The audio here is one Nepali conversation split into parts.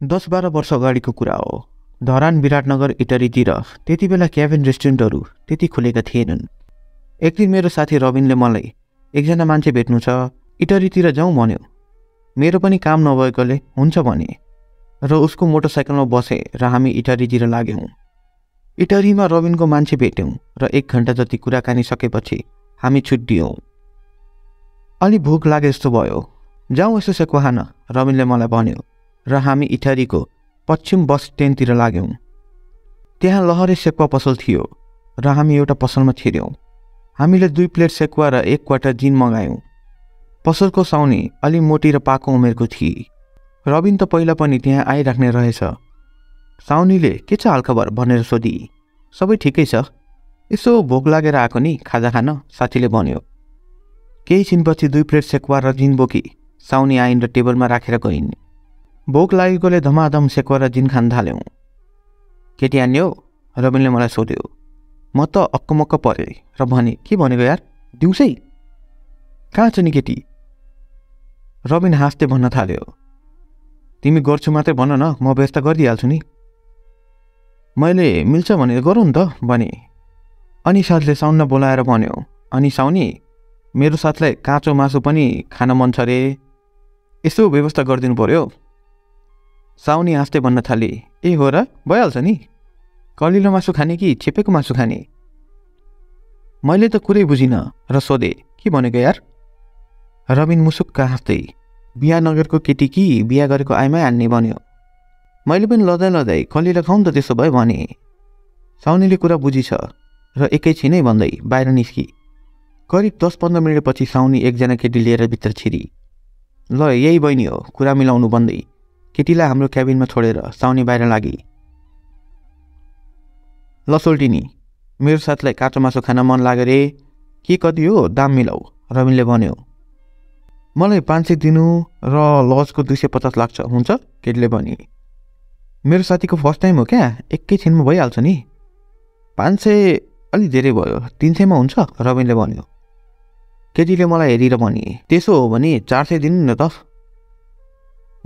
दस बाह्र वर्ष अगाडिको कुरा हो। धरान विराटनगर इटरीतिर त्यति बेला क्याबिन रेस्टुरेन्टहरू त्यति खुलेका थिएनन्। एक दिन मेरो साथी रविनले मलाई एकजना मान्छे भेट्नु छ इटरीतिर जाउँ भन्यो। मेरो पनि काम नभएकोले हुन्छ भने र उसको मोटरसाइकलमा बसेँ र हामी इटरीतिर लाग्यौँ। इटरीमा रविनको मान्छे भेट्यौँ र एक घन्टा जति कुराकानी सकेपछि हामी छुट्टियौँ। अलि भोक लागे जस्तो भयो। जाउँ यसो सेकुवा खान रविनले मलाई भन्यो। र हामी इटरीको पश्चिम बस स्ट्यान्डतिर लाग्यौँ। त्यहाँ लहरे सेकुवा पसल थियो र हामी एउटा पसलमा छिर्यौँ। हामीले दुई प्लेट सेकुवा र एक क्वार्टर जिन मगायौँ। पसलको साउनी अलि मोटी र पाको उमेरको थिए रविन त पहिला पनि त्यहाँ आइराख्ने रहेछ। साउनीले के छ हालखबर? भनेर सोधी। सबै ठिकै छ। यसो भोक लागेर आएको नि खाजा खान साथीले भन्यो। केही छिनपछि दुई प्लेट सेकुवा र जिन बोकी साउनी आइन् र टेबलमा राखेर गइन्। भोक लागेकोले धमाधम सेकुवा र जिन खान थाल्यौँ। केटी आन्ने हो रविनले मलाई सोध्यो म त अक्कमक्क परेँ। र भने के भनेको यार? दिउँसै? कहाँ छ नि केटी? रविन हाँस्दै भन्न थाल्यो तिमी गर्छु मात्रै भन न म व्यवस्था गरिदिइहाल्छु नि। मैले मिल्छ भने गरौँ नि त भने अनि साथले साउनलाई बोलाएर भन्यो अनि साउनी मेरो साथलाई काँचो मासु पनि खान मन छ रे। यसो व्यवस्था गरिदिनु पर्यो। साउनी हाँस्दै भन्न थाले। ए हो र? भइहाल्छ नि। कलिलो मासु खाने कि छेपेको मासु खाने? मैले त कुरै बुझिनँ र सोधेँ के भनेको यार? रविन मुसुक्क हाँस्दै बिहा नगरको केटी कि बिहा गरेको आइमै हान्ने भन्यो। मैले पनि लदाइ लदाइ कलिलो खाउँ त त्यसो भयो भने। साउनीले कुरा बुझिछ र एकैछिनै भन्दै बाहिर निस्की। करिब दस पन्ध्र मिनटपछि साउनी एकजना केटी लिएर भित्र छिरी। ल यही बहिनी हो कुरा मिलाउनु भन्दै। केटीलाई हाम्रो क्याबिनमा छोडेर साउनी बाहिर लागि। ल सोल्टिनी मेरो साथलाई काँचो मासु खान मन लाग्यो रे के कति हो दाम मिलाऊ रविनले भन्यो। मलाई पाँच सय दिनु र लजको दुई सय पचास लाग्छ हुन्छ? केटीले भने। मेरो साथीको फर्स्ट टाइम हो क्या एकैछिनमा भइहाल्छ नि। पाँच सय अलि धेरै भयो तिन सयमा हुन्छ? रविनले भन्यो। केटीले मलाई हेरेर भने त्यसो हो भने चार सय दिनु न त।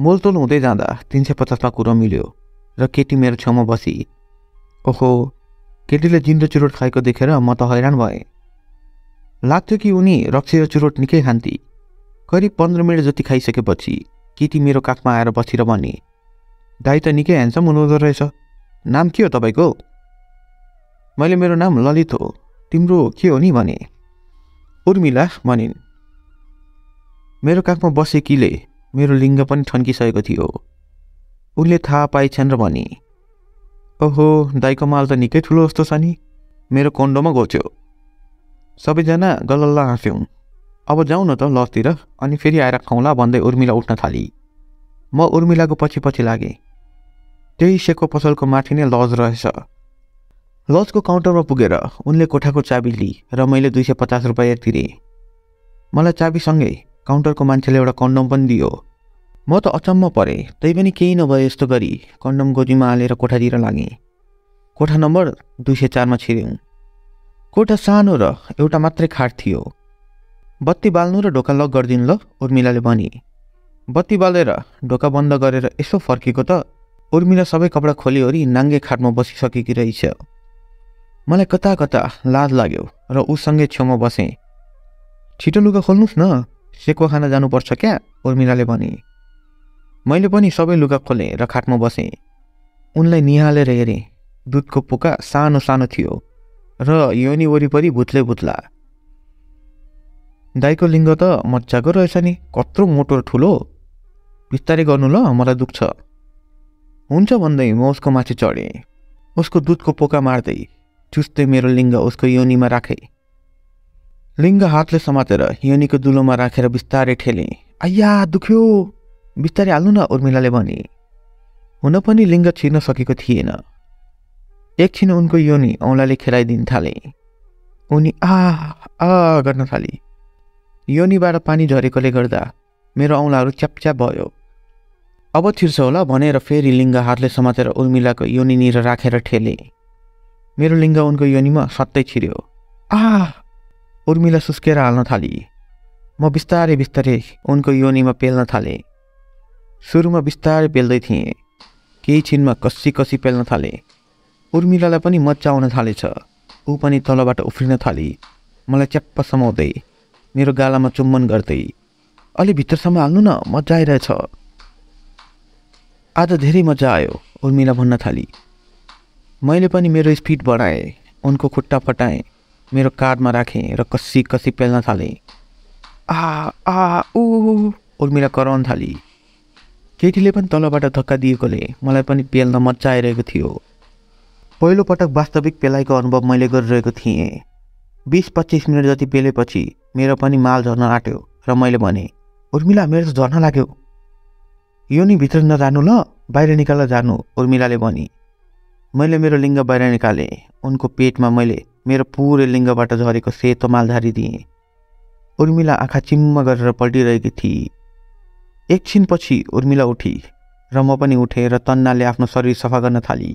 मोलतोल हुँदै जाँदा तिन सय पचासमा कुरो मिल्यो र केटी मेरो छेउमा बसी ओहो केटीले जिन्दो चुरोट खाएको देखेर म त हैरान भएँ। लाग्थ्यो कि उनी रक्सी र चुरोट निकै खान्थे करिब पन्ध्र मिनट जति खाइसकेपछि केटी मेरो काखमा आएर बसेर भने दाई त निकै ह्यान्डसम हुनुहुँदो रहेछ। नाम के हो तपाईँको? मैले मेरो नाम ललित हो। तिम्रो के हो नि? भने उर्मिला भनिन्। मेरो काखमा बसेकीले मेरो लिङ्ग पनि ठन्किसकेको थियो। उसले थाहा पाइछन् र भने ओहो दाईको माल त निकै ठुलो जस्तो छ नि। मेरो कन्डोमा गोच्यो सबैजना गलल्ला हाँस्यौँ। अब जाउँ न त लजतिर अनि फेरि आएर खाउँला भन्दै उर्मिला उठ्न थाली। म उर्मिलाको पछि पछि लागेँ। त्यही सेको पसलको माथि नै लज रहेछ। लजको काउन्टरमा पुगेर उनले कोठाको चाबी लिई र मैले दुई सय पचास रुपियाँ तिरेँ। मलाई चाबीसँगै काउन्टरको मान्छेले एउटा कन्डम पनि दियो। म त अचम्म परेँ तै पनि केही नभए यस्तो गरी कन्डम गोजीमा हालेर कोठातिर लागेँ। कोठा नम्बर दुई सय चारमा छिर्यौँ। कोठा सानो र एउटा मात्रै खाट थियो। बत्ती बाल्नु र ढोका लक गरिदिनु ल उर्मिलाले भने। बत्ती बालेर ढोका बन्द गरेर यसो फर्केको त उर्मिला सबै कपडा खोलिओरी नाङ्गे खाटमा बसिसकेकी रहेछ। मलाई कता कता लाज लाग्यो र उसँगै छेउमा बसेँ। छिटो लुगा खोल्नुहोस् न। सेकुवा खाना जानुपर्छ क्या उर्मिलाले भने। मैले पनि सबै लुगा खोलेँ र खाटमा बसेँ। उनलाई निहालेर हेरेँ। दुधको पोका सानो सानो थियो र योनी वरिपरि भुत्ले भुत्ला। दाईको लिङ्ग त मजाको रहेछ नि कत्रो मोटो र ठुलो। बिस्तारै गर्नु ल मलाई दुख्छ। हुन्छ भन्दै म उसको माथि चढेँ। उसको दुधको पोका मार्दै चुस्दै मेरो लिङ्ग उसको योनीमा राखेँ। लिङ्ग हातले समातेर योनीको दुलोमा राखेर बिस्तारै ठेलेँ। आइया दुख्यो। बिस्तारै हाल्नु न उर्मिलाले भने। हुन पनि लिङ्ग छिर्न सकेको थिएन। एकछिन उनको योनी औँलाले खेलाइदिन थाले। उनी आ आ गर्न थाले। योनीबाट पानी झरेकोले गर्दा मेरो औँलाहरू च्यापच्याप भयो। अब छिर्छ होला भनेर फेरि लिङ्ग हातले समातेर उर्मिलाको योनिनिर राखेर ठेले। मेरो लिङ्ग उनको योनिमा सत्तै छिर्यो। आ उर्मिला सुस्केर हाल्न थाली। म बिस्तारै बिस्तारै उनको योनिमा पेल्न थालेँ। सुरुमा बिस्तारै पेल्दै थिएँ। केही छिनमा कसी कसी पेल्न थाले। उर्मिलालाई पनि मजा आउन थालेछ। ऊ पनि तलबाट उफ्रिन थाली। मलाई च्याप्प समाउँदै मेरो गालामा चुम्बन गर्दै अलि भित्रसम्म हाल्नु न मजा आइरहेछ। आज धेरै मजा आयो उर्मिला भन्न थाली। मैले पनि मेरो स्पिड बढाएँ उनको खुट्टा फटाएँ। मेरो काँधमा राखेँ र कसी कसी पेल्न थालेँ। आ आ ऊ। उर्मिला कराउन थाली। केटीले पनि तलबाट धक्का दिएकोले मलाई पनि पेल्न मजा आइरहेको थियो पहिलोपटक वास्तविक पेलाइको अनुभव मैले गरिरहेको थिएँ। बिस पच्चिस मिनट जति पेलेपछि मेरो पनि माल झर्न आँट्यो र मैले भने उर्मिला मेरो त झर्न लाग्यो। यो नि भित्र नजानु ल बाहिर निकालेर जानु। उर्मिलाले भनी। मैले मेरो लिङ्ग बाहिर निकालेँ। उनको पेटमा मैले मेरो पुरै लिङ्गबाट झरेको सेतो माल झारिदिएँ उर्मिला आँखा चिम्म गरेर पल्टिरहेकी थिए एकछिनपछि उर्मिला उठी र म पनि उठेँ र तन्नाले आफ्नो शरीर सफा गर्न थाली।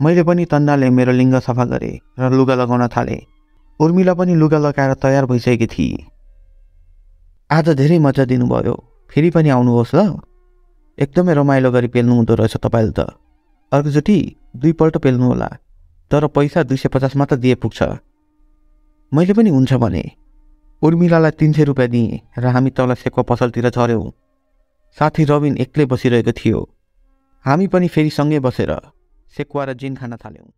मैले पनि तन्नाले मेरो लिङ्ग सफा गरेँ र लुगा लगाउन थालेँ। उर्मिला पनि लुगा लगाएर तयार भइसकेकी थिए आज धेरै मजा दिनुभयो। फेरि पनि आउनुहोस् ल। एकदमै रमाइलो गरी पेल्नु हुँदो रहेछ तपाईँले त। अर्कोचोटि दुईपल्ट पेल्नु होला तर पैसा दुई सय पचास मात्र दिए पुग्छ। मैले पनि हुन्छ भने उर्मिलालाई तिन सय रुपियाँ दिएँ र हामी तल सेकवा पसलतिर झऱ्यौँ। साथी रविन एक्लै बसिरहेको थियो। हामी पनि फेरि सँगै बसेर सेकुवा र जिन खान थाल्यौँ।